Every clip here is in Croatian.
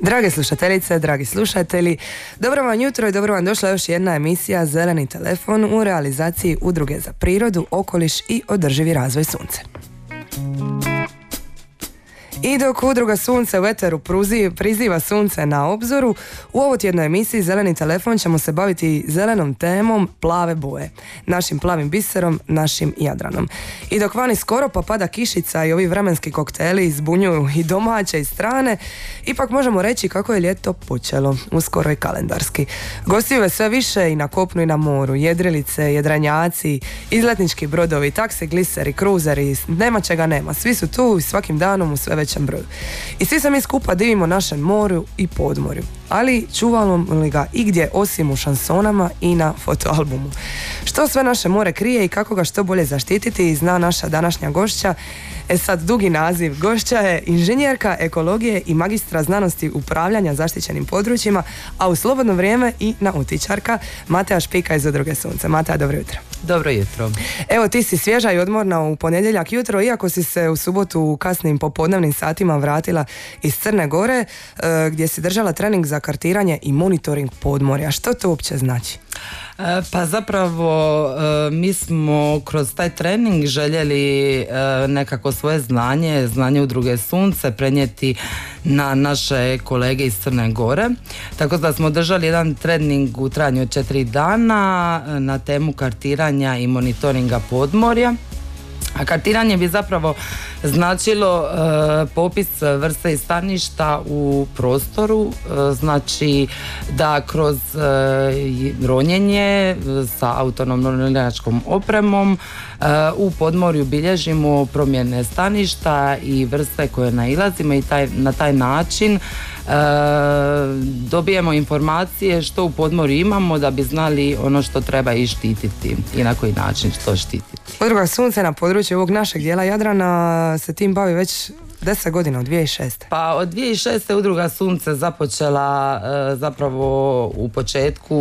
Drage slušateljice, dragi slušatelji, dobro vam jutro i dobro vam došla još jedna emisija Zeleni telefon u realizaciji Udruge za prirodu, okoliš i održivi razvoj sunce. I dok udruga Sunce u Eteru pruzi, priziva sunce na obzoru, u ovo tjednoj emisiji Zeleni telefon ćemo se baviti zelenom temom plave boje, našim plavim biserom, našim Jadranom. I dok vani skoro pa pada kišica i ovi vremenski kokteli izbunjuju i domaće i strane, ipak možemo reći kako je ljeto počelo, uskoro i kalendarski. Gostiju je sve više i na kopnu i na moru, jedrilice, jedranjaci, izletnički brodovi, taksi, gliseri, kruzeri, nema čega nema, svi su tu i svakim danom u sve već većem broju. I svi se mi skupa divimo našem moru i podmorju. Ali čuvamo li ga igdje osim u šansonama i na fotoalbumu. Što sve naše more krije i kako ga što bolje zaštititi zna naša današnja gošća. E sad, dugi naziv gošća je inženjerka ekologije i magistra znanosti upravljanja zaštićenim područjima, a u slobodno vrijeme i nautičarka Mateja Špika iz Udruge Sunce. Mateja, dobro jutro. Dobro jutro. Evo ti si svježa i odmorna u ponedjeljak jutro, iako si se u subotu u kasnim popodnevnim satima vratila iz Crne Gore, e, gdje si držala trening za kartiranje i monitoring podmorja. Što to uopće znači? E, pa zapravo e, mi smo kroz taj trening željeli nekako svoje znanje, znanje udruge Sunce prenijeti na naše kolege iz Crne Gore. Tako da smo držali jedan trening u trajanju od četiri dana na temu kartiranja i monitoringa podmorja. A kartiranje bi zapravo značilo e, popis vrste i staništa u prostoru, e, znači da kroz e, ronjenje sa autonomnom ronjačkom opremom u podmorju bilježimo promjene staništa i vrste koje nailazimo i taj, na taj način dobijemo informacije što u podmorju imamo da bi znali ono što treba i štititi i na koji način što štititi. Udruga Sunce na području ovog našeg dijela Jadrana se tim bavi već deset godina, od 2006. Pa od 2006. udruga Sunce započela e, zapravo u početku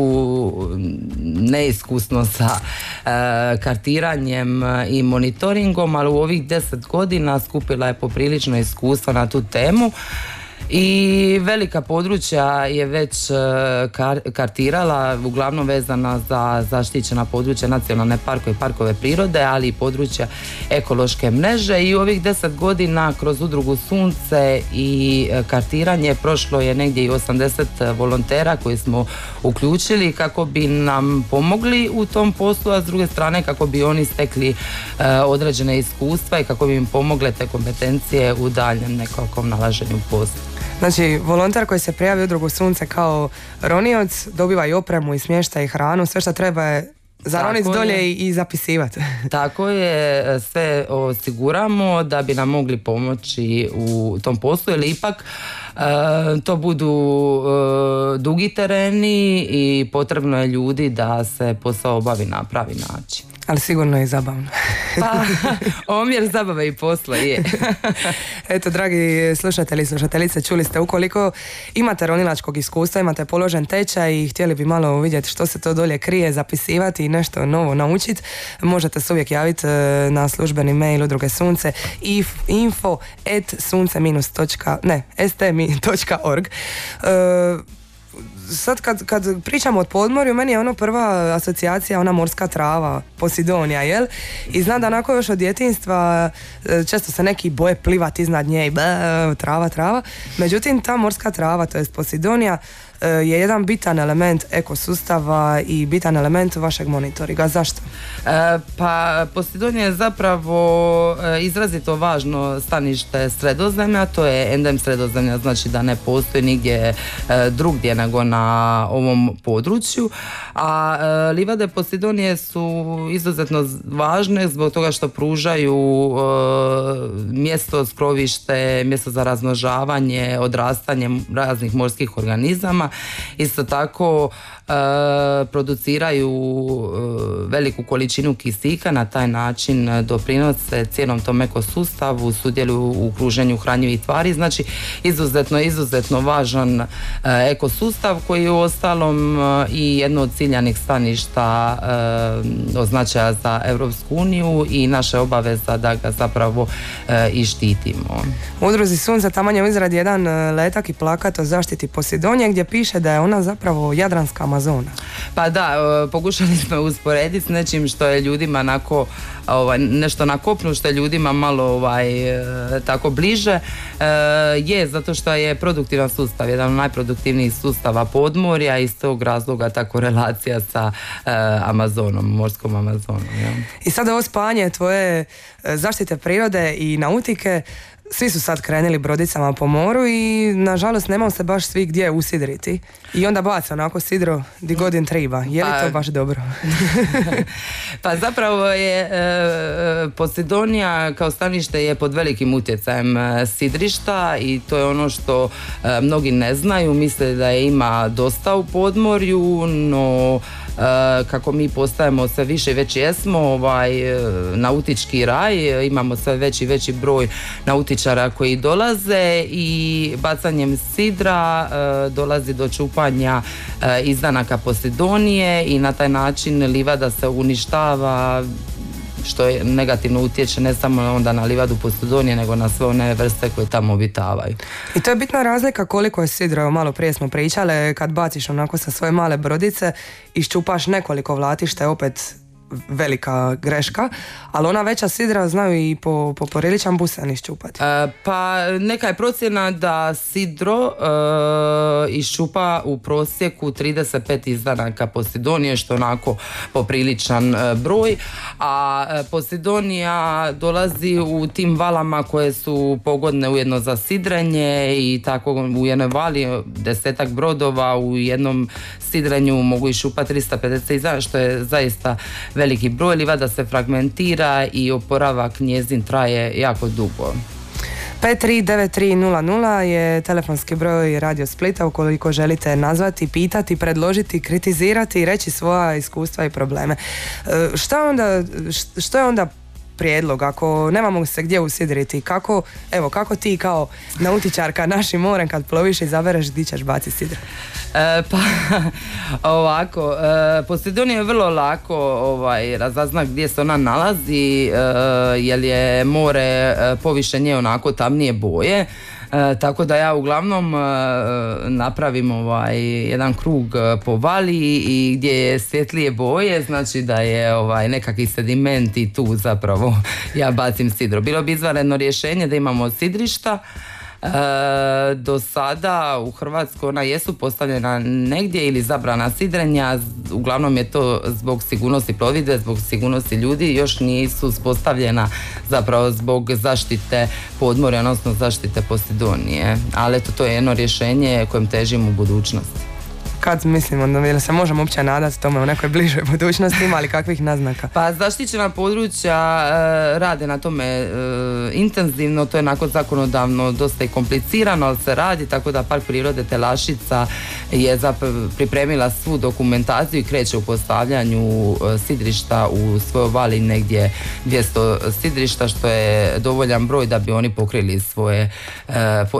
neiskusno sa e, kartiranjem i monitoringom, ali u ovih deset godina skupila je poprilično iskustva na tu temu i velika područja je već e, kartirala, uglavnom vezana za zaštićena područja nacionalne parkove i parkove prirode, ali i područja ekološke mreže i ovih deset godina kroz udrugu Sunce i e, kartiranje prošlo je negdje i 80 volontera koji smo uključili kako bi nam pomogli u tom poslu, a s druge strane kako bi oni stekli e, određene iskustva i kako bi im pomogle te kompetencije u daljem nekakvom nalaženju posla. Znači, volonter koji se prijavi u drugu sunce kao ronioc dobiva i opremu i smještaj i hranu, sve što treba je zaronit dolje i, zapisivati. Tako je, sve osiguramo da bi nam mogli pomoći u tom poslu, jer ipak to budu e, dugi tereni i potrebno je ljudi da se posao obavi na pravi način. Ali sigurno je zabavno. pa, omjer zabave i posla je. Eto, dragi slušatelji i slušateljice, čuli ste ukoliko imate ronilačkog iskustva, imate položen tečaj i htjeli bi malo vidjeti što se to dolje krije, zapisivati i nešto novo naučiti, možete se uvijek javiti e, na službeni mail udruge Sunce info at sunce minus ne, st.org sad kad, kad pričamo o podmorju, meni je ono prva asocijacija ona morska trava, Posidonija, jel? I znam da onako još od djetinstva e, često se neki boje plivati iznad nje i trava, trava. Međutim, ta morska trava, to je Posidonija, E, je jedan bitan element ekosustava i bitan element vašeg monitoringa. Zašto? E, pa Posidonija je zapravo e, izrazito važno stanište sredozemlja, to je endem sredozemlja, znači da ne postoji nigdje drugdje nego na ovom području. A livade Posidonije su izuzetno važne zbog toga što pružaju mjesto skrovište, mjesto za razmnožavanje, odrastanje raznih morskih organizama Isto tako e, produciraju e, veliku količinu kisika, na taj način doprinose cijelom tom ekosustavu, sudjeluju u kruženju hranjivih tvari, znači izuzetno, izuzetno važan ekosustav koji je u ostalom i jedno od ciljanih staništa označaja za Europsku uniju i naše obaveza da ga zapravo i štitimo. U udruzi Sunca tamo je izradi jedan e, letak i plakat o zaštiti Posidonije gdje piše da je ona zapravo Jadranska Amazona. Pa da, e, pokušali smo usporediti s nečim što je ljudima onako ovaj, nešto na kopnu što je ljudima malo ovaj, e, tako bliže je zato što je produktivan sustav, jedan od najproduktivnijih sustava podmorja i iz tog razloga tako relacija sa Amazonom, morskom Amazonom. Ja. I sada ovo spanje tvoje zaštite prirode i nautike svi su sad krenuli brodicama po moru i nažalost nemamo se baš svi gdje usidriti. I onda baca onako sidro di godin triba. Je li to pa- baš dobro? pa zapravo je e, e, Posidonija kao stanište je pod velikim utjecajem e, sidrišta i to je ono što mnogi ne znaju. Misle da je ima dosta u podmorju, no kako mi postajemo sve više i već jesmo ovaj, nautički raj, imamo sve veći i veći broj nautičara koji dolaze i bacanjem sidra dolazi do čupanja izdanaka Posidonije i na taj način livada se uništava što je negativno utječe ne samo onda na livadu Postudonije nego na sve one vrste koje tamo obitavaju. I to je bitna razlika koliko je sidro, malo prije smo pričale, kad baciš onako sa svoje male brodice, iščupaš nekoliko vlatište opet velika greška, ali ona veća sidra znaju i po, po poriličan busan iščupati. E, pa neka je procjena da sidro e, iščupa u prosjeku 35 izdanaka Posidonije, što onako popriličan e, broj, a e, Posidonija dolazi u tim valama koje su pogodne ujedno za sidrenje i tako u jednoj vali desetak brodova u jednom sidrenju mogu iščupati 350 izdana, što je zaista veliki broj, livada se fragmentira i oporavak njezin traje jako dugo. 539300 je telefonski broj Radio Splita ukoliko želite nazvati, pitati, predložiti, kritizirati i reći svoja iskustva i probleme. E, šta onda, što je onda prijedlog, ako nemamo se gdje usidriti, kako, evo, kako ti kao nautičarka našim morem kad ploviš i zabereš gdje ćeš baciti sidra? E, pa ovako, e, je vrlo lako ovaj, razazna gdje se ona nalazi, e, jer je more e, poviše nje onako tamnije boje. E, tako da ja uglavnom e, napravim ovaj jedan krug e, po vali i gdje je svjetlije boje, znači da je ovaj nekakvi sediment i tu zapravo ja bacim sidro. Bilo bi izvanredno rješenje da imamo sidrišta, E, do sada u Hrvatskoj ona jesu postavljena negdje ili zabrana sidrenja, uglavnom je to zbog sigurnosti plovide, zbog sigurnosti ljudi, još nisu uspostavljena zapravo zbog zaštite podmorja, odnosno zaštite Posidonije. Ali eto, to je jedno rješenje kojem težim u budućnosti kad mislimo da se možemo uopće nadati tome u nekoj bližoj budućnosti ima li kakvih naznaka? Pa zaštićena područja e, rade na tome e, intenzivno, to je nakon zakonodavno dosta i komplicirano, ali se radi tako da Park prirode Telašica je pripremila svu dokumentaciju i kreće u postavljanju e, sidrišta u svojoj vali negdje 200 sidrišta što je dovoljan broj da bi oni pokrili svoje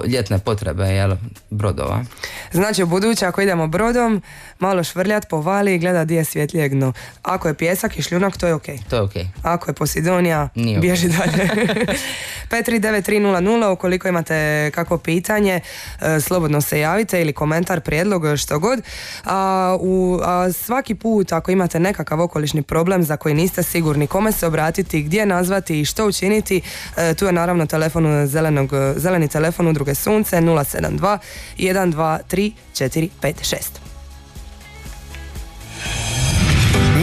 ljetne potrebe jel, brodova. Znači u buduće ako idemo brod malo švrljat po vali i gleda gdje je svjetlije gno. Ako je pjesak i šljunak, to je ok. To je ok. Ako je Posidonija, bježi dalje. 539300, ukoliko imate kako pitanje, e, slobodno se javite ili komentar, prijedlog, što god. A, u, a svaki put ako imate nekakav okolišni problem za koji niste sigurni kome se obratiti, gdje nazvati i što učiniti, e, tu je naravno telefon zelenog, zeleni telefon udruge Sunce 072 123 456.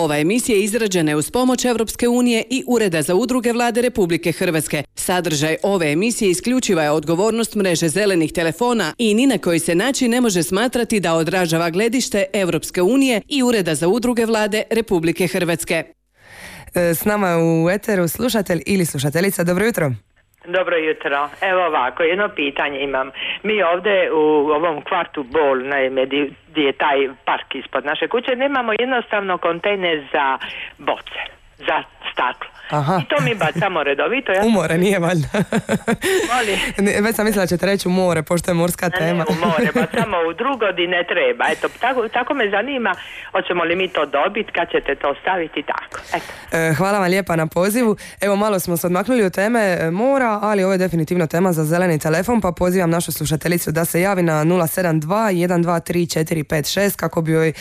Ova emisija izrađena je uz pomoć Europske unije i Ureda za udruge vlade Republike Hrvatske. Sadržaj ove emisije isključiva je odgovornost mreže zelenih telefona i ni na koji se način ne može smatrati da odražava gledište Europske unije i Ureda za udruge vlade Republike Hrvatske. E, s nama je u Eteru slušatelj ili slušateljica. Dobro jutro. Dobro jutro. Evo ovako, jedno pitanje imam. Mi ovdje u ovom kvartu Bol, naime, gdje je taj park ispod naše kuće, nemamo jednostavno kontejner za boce, za staklo. Aha. I to mi bacamo redovito. Ja U more, nije valjda. Molim. Ne, Već sam mislila da ćete reći u more, pošto je morska Ne, tema. u more, samo u drugo di ne treba. Eto, tako, tako me zanima, hoćemo li mi to dobiti, kad ćete to staviti tako. Eto. E, Hvala vam lijepa na pozivu. Evo malo smo se odmaknuli od teme e, mora, ali ovo je definitivno tema za zeleni telefon, pa pozivam našu slušateljicu da se javi na 072 123 456 kako bi joj e,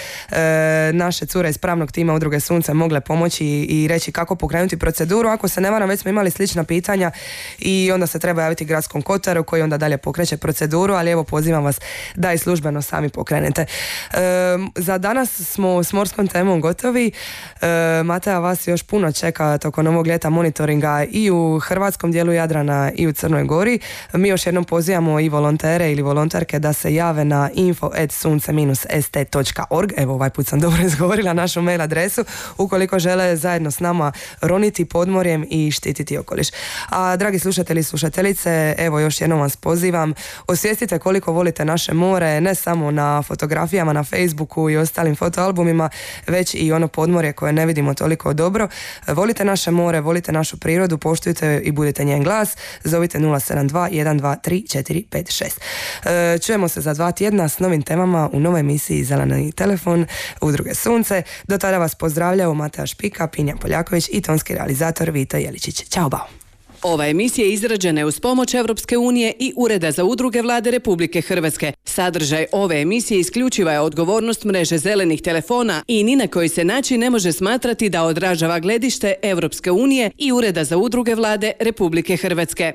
naše cure iz pravnog tima Udruge Sunce mogle pomoći i, i reći kako pokrenuti proceduru. Ako se ne varam, već smo imali slična pitanja i onda se treba javiti gradskom kotaru koji onda dalje pokreće proceduru, ali evo pozivam vas da i službeno sami pokrenete. E, za danas smo s morskom temom gotovi. E, Mateja, vas još puno čeka tokom ovog ljeta monitoringa i u hrvatskom dijelu Jadrana i u Crnoj Gori. Mi još jednom pozivamo i volontere ili volonterke da se jave na info.sunce-st.org Evo ovaj put sam dobro izgovorila našu mail adresu ukoliko žele zajedno s nama roniti podmorjem i štititi okoliš. A dragi slušatelji i slušateljice, evo još jednom vas pozivam, osvijestite koliko volite naše more, ne samo na fotografijama na Facebooku i ostalim fotoalbumima, već i ono podmorje koje ne vidimo toliko dobro. Volite naše more, volite našu prirodu, poštujte i budite njen glas. Zovite 072 123 456. E, čujemo se za dva tjedna s novim temama u novoj emisiji Zeleni telefon Udruge Sunce. Do tada vas pozdravljaju Mateja Špika, Pinja Poljaković i tonski realizator Vito Jeličić. Ćao, bao! Ova emisija izrađena je uz pomoć Europske unije i Ureda za udruge vlade Republike Hrvatske. Sadržaj ove emisije isključiva je odgovornost mreže zelenih telefona i ni na koji se način ne može smatrati da odražava gledište Europske unije i Ureda za udruge vlade Republike Hrvatske.